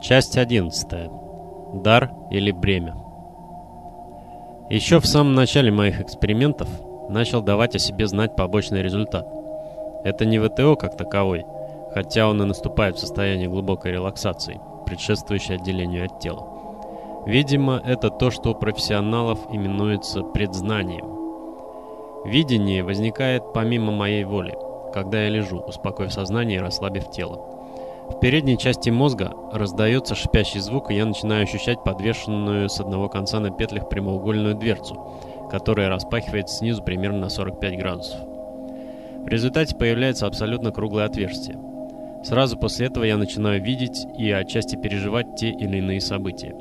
Часть 11. Дар или бремя. Еще в самом начале моих экспериментов начал давать о себе знать побочный результат. Это не ВТО как таковой, хотя он и наступает в состоянии глубокой релаксации, предшествующей отделению от тела. Видимо, это то, что у профессионалов именуется предзнанием. Видение возникает помимо моей воли, когда я лежу, успокоив сознание и расслабив тело. В передней части мозга раздается шипящий звук, и я начинаю ощущать подвешенную с одного конца на петлях прямоугольную дверцу, которая распахивается снизу примерно на 45 градусов. В результате появляется абсолютно круглое отверстие. Сразу после этого я начинаю видеть и отчасти переживать те или иные события.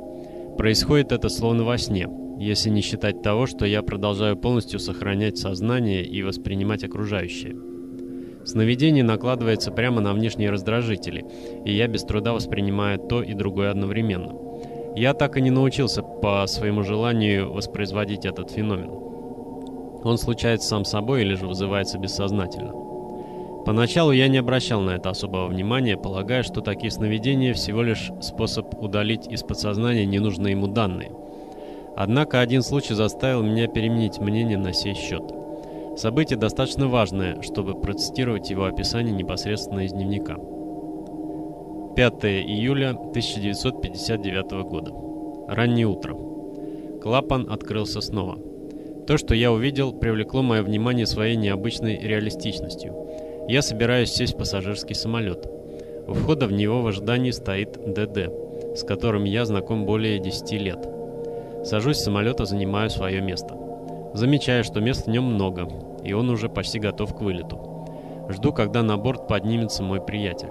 Происходит это словно во сне, если не считать того, что я продолжаю полностью сохранять сознание и воспринимать окружающее. Сновидение накладывается прямо на внешние раздражители, и я без труда воспринимаю то и другое одновременно. Я так и не научился по своему желанию воспроизводить этот феномен. Он случается сам собой или же вызывается бессознательно. Поначалу я не обращал на это особого внимания, полагая, что такие сновидения всего лишь способ удалить из подсознания ненужные ему данные. Однако один случай заставил меня переменить мнение на сей счет. Событие достаточно важное, чтобы процитировать его описание непосредственно из дневника. 5 июля 1959 года. Раннее утро. Клапан открылся снова. То, что я увидел, привлекло мое внимание своей необычной реалистичностью. Я собираюсь сесть в пассажирский самолет. У входа в него в ожидании стоит ДД, с которым я знаком более 10 лет. Сажусь в самолет и занимаю свое место. Замечаю, что мест в нем много, и он уже почти готов к вылету. Жду, когда на борт поднимется мой приятель.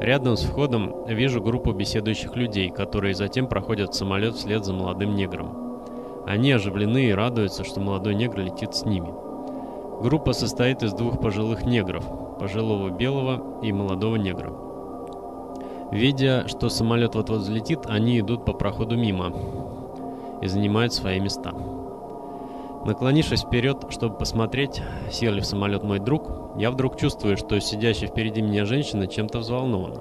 Рядом с входом вижу группу беседующих людей, которые затем проходят в самолет вслед за молодым негром. Они оживлены и радуются, что молодой негр летит с ними. Группа состоит из двух пожилых негров, пожилого белого и молодого негра. Видя, что самолет вот-вот взлетит, они идут по проходу мимо и занимают свои места. Наклонившись вперед, чтобы посмотреть, сел ли в самолет мой друг, я вдруг чувствую, что сидящая впереди меня женщина чем-то взволнована.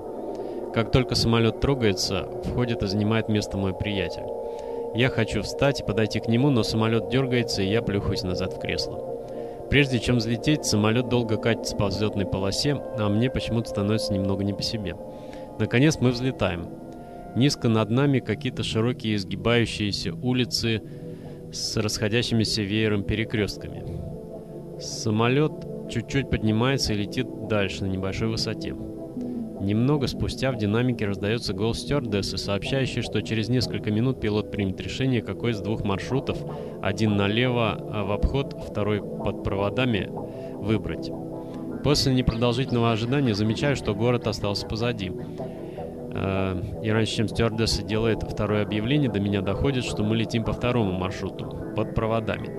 Как только самолет трогается, входит и занимает место мой приятель. Я хочу встать и подойти к нему, но самолет дергается, и я плюхаюсь назад в кресло. Прежде чем взлететь, самолет долго катится по взлетной полосе, а мне почему-то становится немного не по себе. Наконец мы взлетаем. Низко над нами какие-то широкие изгибающиеся улицы, с расходящимися веером перекрестками. Самолет чуть-чуть поднимается и летит дальше на небольшой высоте. Немного спустя в динамике раздается голос стюардессы, сообщающий, что через несколько минут пилот примет решение, какой из двух маршрутов, один налево а в обход, второй под проводами, выбрать. После непродолжительного ожидания замечаю, что город остался позади. Э, и раньше, чем стюардесса делает второе объявление, до меня доходит, что мы летим по второму маршруту, под проводами.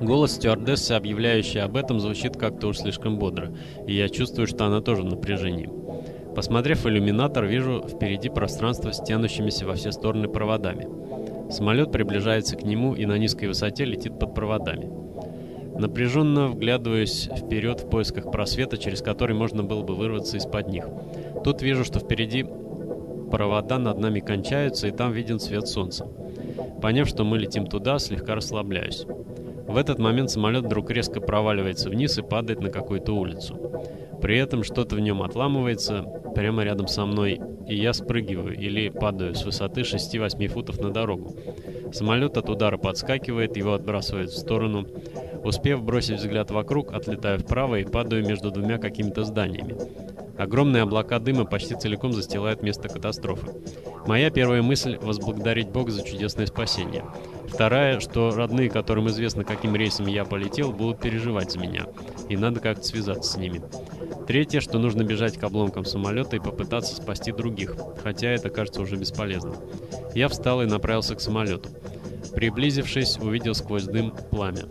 Голос стюардессы, объявляющий об этом, звучит как-то уж слишком бодро, и я чувствую, что она тоже в напряжении. Посмотрев иллюминатор, вижу впереди пространство с тянущимися во все стороны проводами. Самолет приближается к нему и на низкой высоте летит под проводами. Напряженно вглядываюсь вперед в поисках просвета, через который можно было бы вырваться из-под них. Тут вижу, что впереди провода над нами кончаются, и там виден свет солнца. Поняв, что мы летим туда, слегка расслабляюсь. В этот момент самолет вдруг резко проваливается вниз и падает на какую-то улицу. При этом что-то в нем отламывается прямо рядом со мной, и я спрыгиваю или падаю с высоты 6-8 футов на дорогу. Самолет от удара подскакивает, его отбрасывает в сторону. Успев бросить взгляд вокруг, отлетаю вправо и падаю между двумя какими-то зданиями. Огромные облака дыма почти целиком застилают место катастрофы. Моя первая мысль – возблагодарить Бога за чудесное спасение. Вторая, что родные, которым известно, каким рейсом я полетел, будут переживать за меня, и надо как-то связаться с ними. Третье, что нужно бежать к обломкам самолета и попытаться спасти других, хотя это кажется уже бесполезным. Я встал и направился к самолету. Приблизившись, увидел сквозь дым пламя.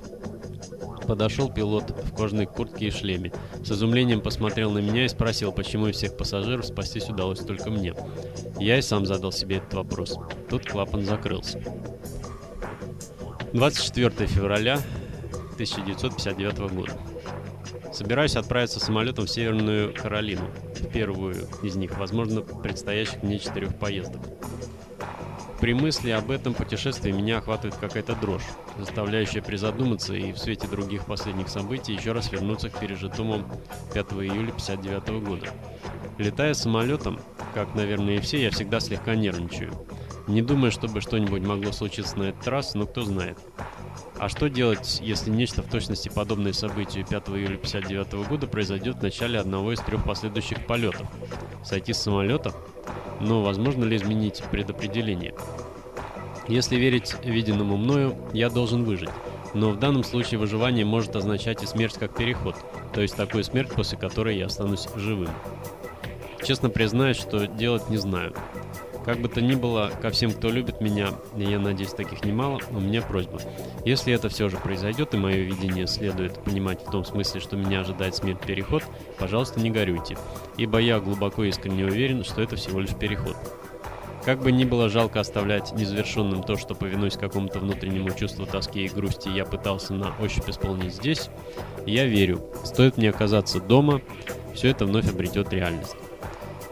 Подошел пилот в кожаной куртке и шлеме. С изумлением посмотрел на меня и спросил, почему из всех пассажиров спастись удалось только мне. Я и сам задал себе этот вопрос. Тут клапан закрылся. 24 февраля 1959 года. Собираюсь отправиться самолетом в Северную Каролину. в первую из них, возможно, предстоящих мне четырех поездок. При мысли об этом путешествии меня охватывает какая-то дрожь, заставляющая призадуматься и в свете других последних событий еще раз вернуться к пережитому 5 июля 59 года. Летая самолетом, как, наверное, и все, я всегда слегка нервничаю. Не думаю, чтобы что-нибудь могло случиться на этот раз, но кто знает. А что делать, если нечто в точности подобное событию 5 июля 1959 года произойдет в начале одного из трех последующих полетов? Сойти с самолета? Но возможно ли изменить предопределение? Если верить виденному мною, я должен выжить. Но в данном случае выживание может означать и смерть как переход, то есть такую смерть, после которой я останусь живым. Честно признаюсь, что делать не знаю. Как бы то ни было, ко всем, кто любит меня, и я надеюсь, таких немало, у меня просьба. Если это все же произойдет, и мое видение следует понимать в том смысле, что меня ожидает смерть-переход, пожалуйста, не горюйте, ибо я глубоко искренне уверен, что это всего лишь переход. Как бы ни было жалко оставлять незавершенным то, что, повинуясь какому-то внутреннему чувству тоски и грусти, я пытался на ощупь исполнить здесь, я верю, стоит мне оказаться дома, все это вновь обретет реальность.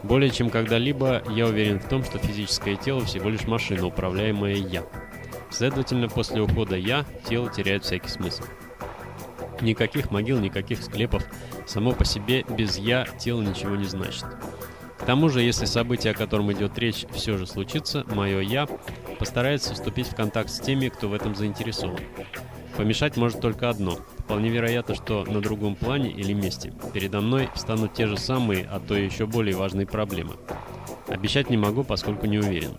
Более чем когда-либо я уверен в том, что физическое тело всего лишь машина, управляемая «я». Следовательно, после ухода «я» тело теряет всякий смысл. Никаких могил, никаких склепов. Само по себе без «я» тело ничего не значит. К тому же, если событие, о котором идет речь, все же случится, мое «я» постарается вступить в контакт с теми, кто в этом заинтересован. Помешать может только одно. Вполне вероятно, что на другом плане или месте передо мной встанут те же самые, а то и еще более важные проблемы. Обещать не могу, поскольку не уверен.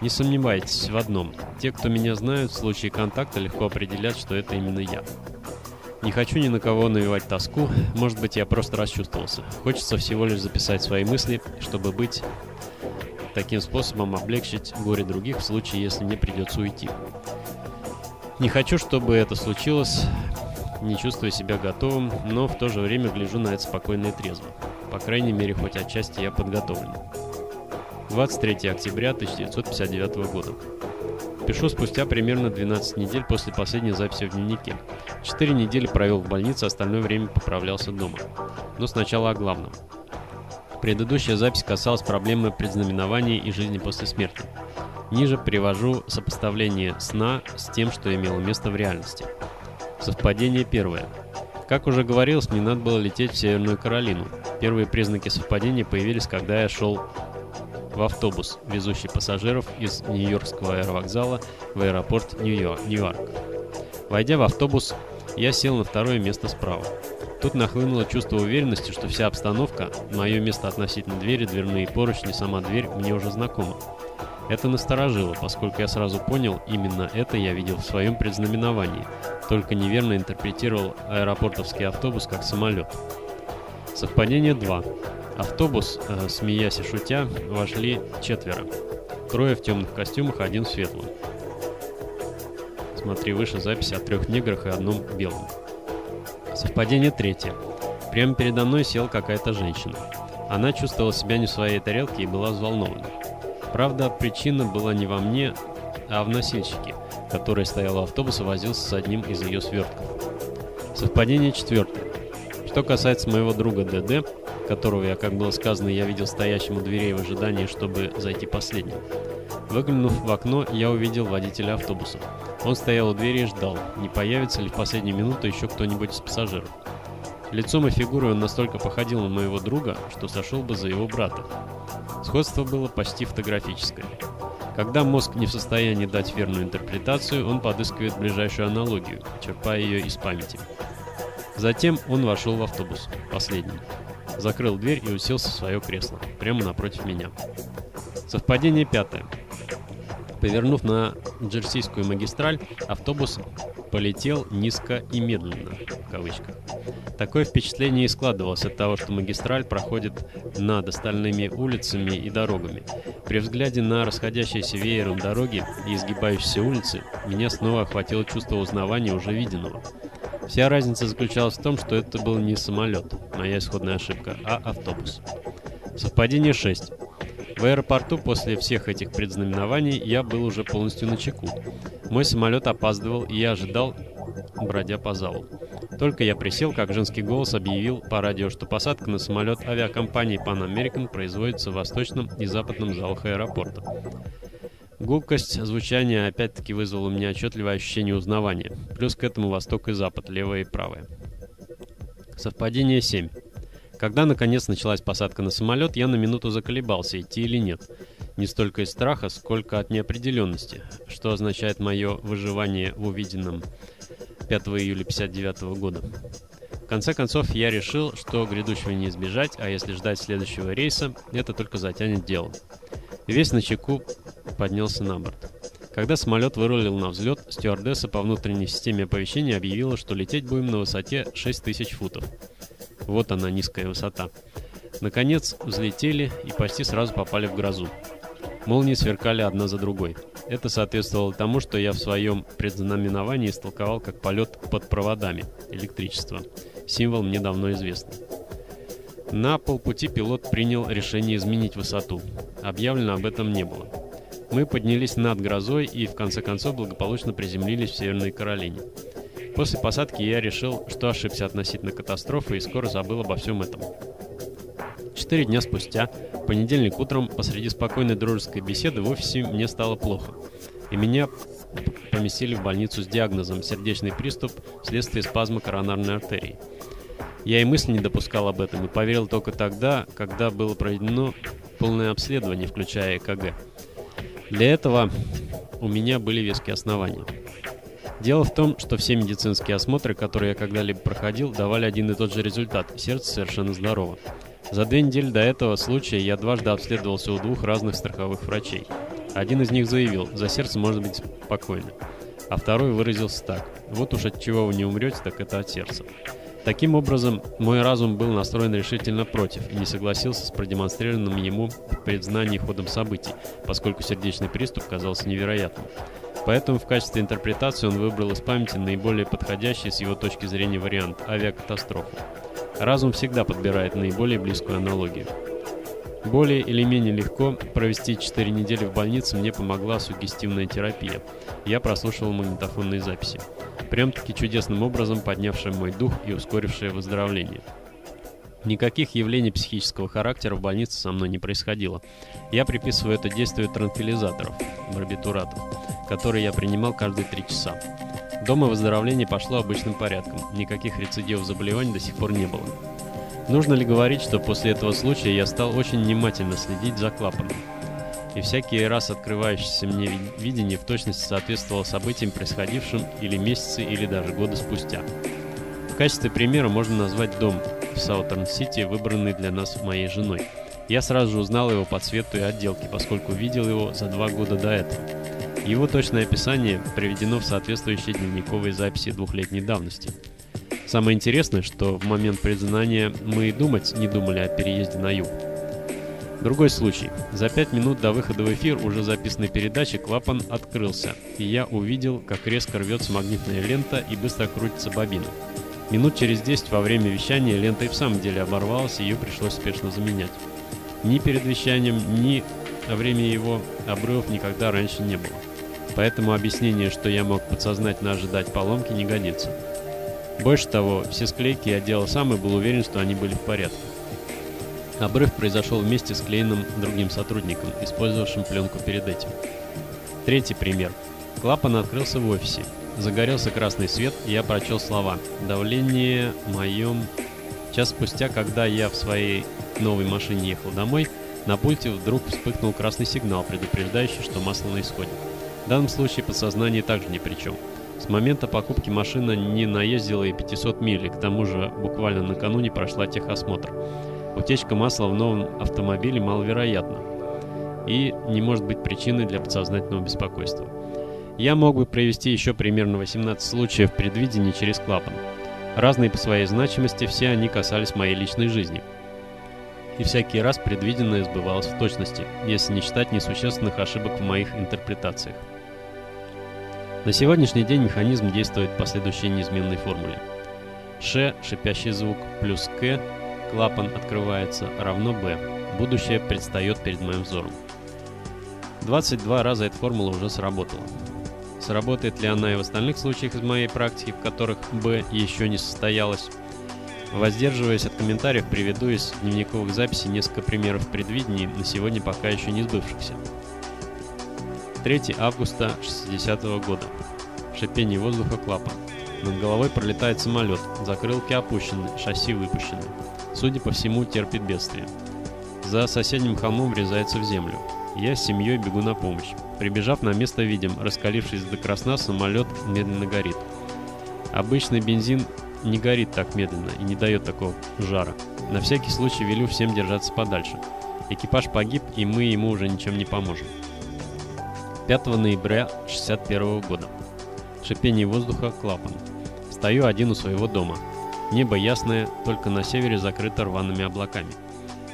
Не сомневайтесь в одном. Те, кто меня знают, в случае контакта легко определят, что это именно я. Не хочу ни на кого навевать тоску, может быть, я просто расчувствовался. Хочется всего лишь записать свои мысли, чтобы быть таким способом облегчить горе других в случае, если мне придется уйти. Не хочу, чтобы это случилось, не чувствуя себя готовым, но в то же время гляжу на это спокойно и трезво. По крайней мере, хоть отчасти я подготовлен. 23 октября 1959 года. Пишу спустя примерно 12 недель после последней записи в дневнике. Четыре недели провел в больнице, остальное время поправлялся дома. Но сначала о главном. Предыдущая запись касалась проблемы предзнаменования и жизни после смерти. Ниже привожу сопоставление сна с тем, что имело место в реальности. Совпадение первое. Как уже говорилось, мне надо было лететь в Северную Каролину. Первые признаки совпадения появились, когда я шел в автобус, везущий пассажиров из Нью-Йоркского аэровокзала в аэропорт Нью-Йорк. Войдя в автобус, я сел на второе место справа. Тут нахлынуло чувство уверенности, что вся обстановка, мое место относительно двери, дверные поручни, сама дверь мне уже знакома. Это насторожило, поскольку я сразу понял, именно это я видел в своем предзнаменовании, только неверно интерпретировал аэропортовский автобус как самолет. Совпадение 2. Автобус, э, смеясь и шутя, вошли четверо. Трое в темных костюмах, один в светлом. Смотри выше запись о трех неграх и одном белом. Совпадение третье. Прямо передо мной села какая-то женщина. Она чувствовала себя не в своей тарелке и была взволнована. Правда, причина была не во мне, а в носильщике, который стоял у автобуса и возился с одним из ее свертков. Совпадение четвертое. Что касается моего друга ДД, которого я, как было сказано, я видел стоящим у дверей в ожидании, чтобы зайти последним. Выглянув в окно, я увидел водителя автобуса. Он стоял у двери и ждал, не появится ли в последнюю минуту еще кто-нибудь из пассажиров. Лицом и фигурой он настолько походил на моего друга, что сошел бы за его брата. Сходство было почти фотографическое. Когда мозг не в состоянии дать верную интерпретацию, он подыскивает ближайшую аналогию, черпая ее из памяти. Затем он вошел в автобус, последним. Закрыл дверь и уселся в свое кресло, прямо напротив меня. Совпадение пятое. Повернув на Джерсийскую магистраль, автобус полетел низко и медленно, в кавычках. Такое впечатление и складывалось от того, что магистраль проходит над остальными улицами и дорогами. При взгляде на расходящиеся веером дороги и изгибающиеся улицы, меня снова охватило чувство узнавания уже виденного. Вся разница заключалась в том, что это был не самолет, моя исходная ошибка, а автобус. Совпадение 6. В аэропорту после всех этих предзнаменований я был уже полностью на чеку. Мой самолет опаздывал, и я ожидал, бродя по залу. Только я присел, как женский голос объявил по радио, что посадка на самолет авиакомпании Pan American производится в восточном и западном залах аэропорта. Гулкость звучания опять-таки вызвала у меня отчетливое ощущение узнавания. Плюс к этому восток и запад, левое и правое. Совпадение 7. Когда наконец началась посадка на самолет, я на минуту заколебался, идти или нет. Не столько из страха, сколько от неопределенности, что означает мое выживание в увиденном 5 июля 59 года. В конце концов, я решил, что грядущего не избежать, а если ждать следующего рейса, это только затянет дело. Весь на чеку поднялся на борт. Когда самолет вырулил на взлет, стюардесса по внутренней системе оповещения объявила, что лететь будем на высоте 6000 футов. Вот она, низкая высота. Наконец взлетели и почти сразу попали в грозу. Молнии сверкали одна за другой. Это соответствовало тому, что я в своем предзнаменовании истолковал как полет под проводами, электричество. Символ мне давно известный. На полпути пилот принял решение изменить высоту. Объявлено об этом не было. Мы поднялись над грозой и в конце концов благополучно приземлились в Северной Каролине. После посадки я решил, что ошибся относительно катастрофы и скоро забыл обо всем этом. Четыре дня спустя, понедельник утром, посреди спокойной дружеской беседы в офисе мне стало плохо. И меня поместили в больницу с диагнозом сердечный приступ вследствие спазма коронарной артерии. Я и мысли не допускал об этом и поверил только тогда, когда было проведено полное обследование, включая ЭКГ. Для этого у меня были веские основания. Дело в том, что все медицинские осмотры, которые я когда-либо проходил, давали один и тот же результат – сердце совершенно здорово. За две недели до этого случая я дважды обследовался у двух разных страховых врачей. Один из них заявил, за сердце может быть спокойно. А второй выразился так, вот уж от чего вы не умрете, так это от сердца. Таким образом, мой разум был настроен решительно против и не согласился с продемонстрированным ему в ходом событий, поскольку сердечный приступ казался невероятным. Поэтому в качестве интерпретации он выбрал из памяти наиболее подходящий с его точки зрения вариант – авиакатастрофу. Разум всегда подбирает наиболее близкую аналогию. Более или менее легко провести 4 недели в больнице мне помогла сугестивная терапия. Я прослушивал магнитофонные записи. Прям-таки чудесным образом поднявшая мой дух и ускорившая выздоровление. Никаких явлений психического характера в больнице со мной не происходило. Я приписываю это действию транквилизаторов, барбитуратов, которые я принимал каждые три часа. Дома выздоровление пошло обычным порядком. Никаких рецидивов заболеваний до сих пор не было. Нужно ли говорить, что после этого случая я стал очень внимательно следить за клапаном? И всякий раз открывающееся мне видение в точности соответствовало событиям, происходившим или месяцы, или даже годы спустя. В качестве примера можно назвать дом в Саутерн-Сити, выбранный для нас моей женой. Я сразу же узнал его по цвету и отделке, поскольку видел его за два года до этого. Его точное описание приведено в соответствующей дневниковой записи двухлетней давности. Самое интересное, что в момент предзнания мы и думать не думали о переезде на юг. Другой случай. За пять минут до выхода в эфир уже записанной передачи клапан открылся, и я увидел, как резко рвется магнитная лента и быстро крутится бобина. Минут через десять во время вещания лента и в самом деле оборвалась, и ее пришлось спешно заменять. Ни перед вещанием, ни во время его обрывов никогда раньше не было. Поэтому объяснение, что я мог подсознательно ожидать поломки, не годится. Больше того, все склейки я делал сам и был уверен, что они были в порядке. Обрыв произошел вместе с клеенным другим сотрудником, использовавшим пленку перед этим. Третий пример. Клапан открылся в офисе. Загорелся красный свет, я прочел слова. Давление моем... Час спустя, когда я в своей новой машине ехал домой, на пульте вдруг вспыхнул красный сигнал, предупреждающий, что масло на исходе. В данном случае подсознание также ни при чем. С момента покупки машина не наездила и 500 миль, и к тому же буквально накануне прошла техосмотр. Утечка масла в новом автомобиле маловероятна и не может быть причиной для подсознательного беспокойства. Я мог бы провести еще примерно 18 случаев предвидения через клапан. Разные по своей значимости, все они касались моей личной жизни. И всякий раз предвиденное сбывалось в точности, если не считать несущественных ошибок в моих интерпретациях. На сегодняшний день механизм действует по следующей неизменной формуле. Ш, шипящий звук, плюс К, клапан открывается, равно Б. Будущее предстает перед моим взором. 22 раза эта формула уже сработала. Сработает ли она и в остальных случаях из моей практики, в которых «Б» еще не состоялось? Воздерживаясь от комментариев, приведу из дневниковых записей несколько примеров предвидений, на сегодня пока еще не сбывшихся. 3 августа 60 -го года. Шипение воздуха клапан. Над головой пролетает самолет, закрылки опущены, шасси выпущены. Судя по всему, терпит бедствие. За соседним холмом врезается в землю. Я с семьей бегу на помощь. Прибежав на место, видим, раскалившись до красна, самолет медленно горит. Обычный бензин не горит так медленно и не дает такого жара. На всякий случай велю всем держаться подальше. Экипаж погиб, и мы ему уже ничем не поможем. 5 ноября 61 года. Шипение воздуха, клапан. Стою один у своего дома. Небо ясное, только на севере закрыто рваными облаками.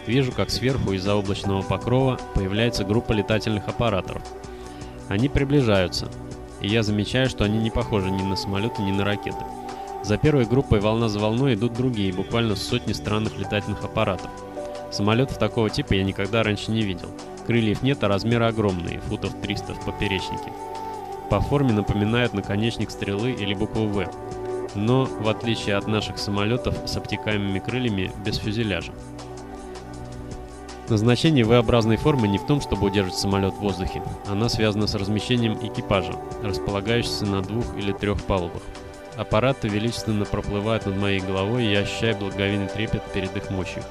Вижу, как сверху из-за облачного покрова появляется группа летательных аппаратов. Они приближаются, и я замечаю, что они не похожи ни на самолеты, ни на ракеты. За первой группой волна за волной идут другие, буквально сотни странных летательных аппаратов. Самолетов такого типа я никогда раньше не видел. Крыльев нет, а размеры огромные, футов 300 в поперечнике. По форме напоминают наконечник стрелы или букву «В», но, в отличие от наших самолетов с обтекаемыми крыльями, без фюзеляжа. Назначение V-образной формы не в том, чтобы удерживать самолет в воздухе. Она связана с размещением экипажа, располагающегося на двух или трех палубах. Аппараты величественно проплывают над моей головой, и я ощущаю благоговейный трепет перед их мощью.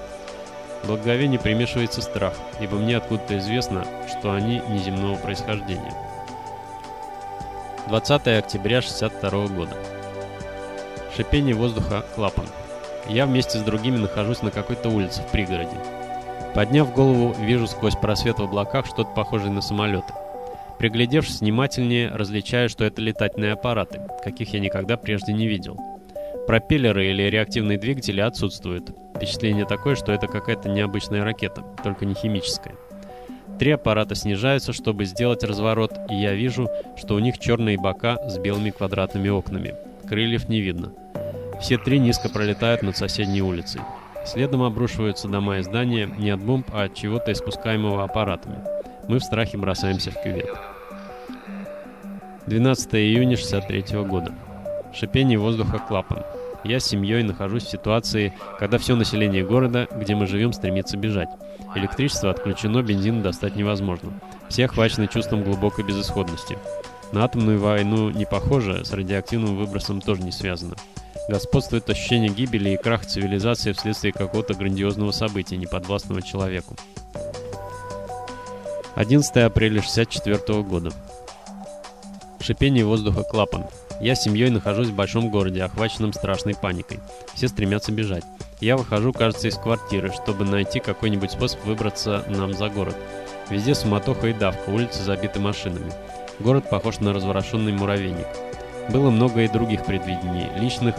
Благоговение примешивается страх, ибо мне откуда-то известно, что они неземного происхождения. 20 октября 62 года. Шипение воздуха клапан. Я вместе с другими нахожусь на какой-то улице в пригороде. Подняв голову, вижу сквозь просвет в облаках что-то похожее на самолеты. Приглядевшись внимательнее, различаю, что это летательные аппараты, каких я никогда прежде не видел. Пропеллеры или реактивные двигатели отсутствуют. Впечатление такое, что это какая-то необычная ракета, только не химическая. Три аппарата снижаются, чтобы сделать разворот, и я вижу, что у них черные бока с белыми квадратными окнами. Крыльев не видно. Все три низко пролетают над соседней улицей. Следом обрушиваются дома и здания не от бомб, а от чего-то испускаемого аппаратами. Мы в страхе бросаемся в кювет. 12 июня 63 года. Шипение воздуха клапан. Я с семьей нахожусь в ситуации, когда все население города, где мы живем, стремится бежать. Электричество отключено, бензин достать невозможно. Все охвачены чувством глубокой безысходности. На атомную войну не похоже, с радиоактивным выбросом тоже не связано. Господствует ощущение гибели и краха цивилизации вследствие какого-то грандиозного события, неподвластного человеку. 11 апреля 64 года. Шипение воздуха клапан. Я с семьей нахожусь в большом городе, охваченном страшной паникой. Все стремятся бежать. Я выхожу, кажется, из квартиры, чтобы найти какой-нибудь способ выбраться нам за город. Везде суматоха и давка, улицы забиты машинами. Город похож на разворошенный муравейник. Было много и других предвидений, личных,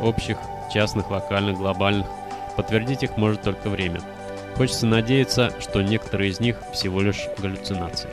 общих, частных, локальных, глобальных. Подтвердить их может только время. Хочется надеяться, что некоторые из них всего лишь галлюцинации.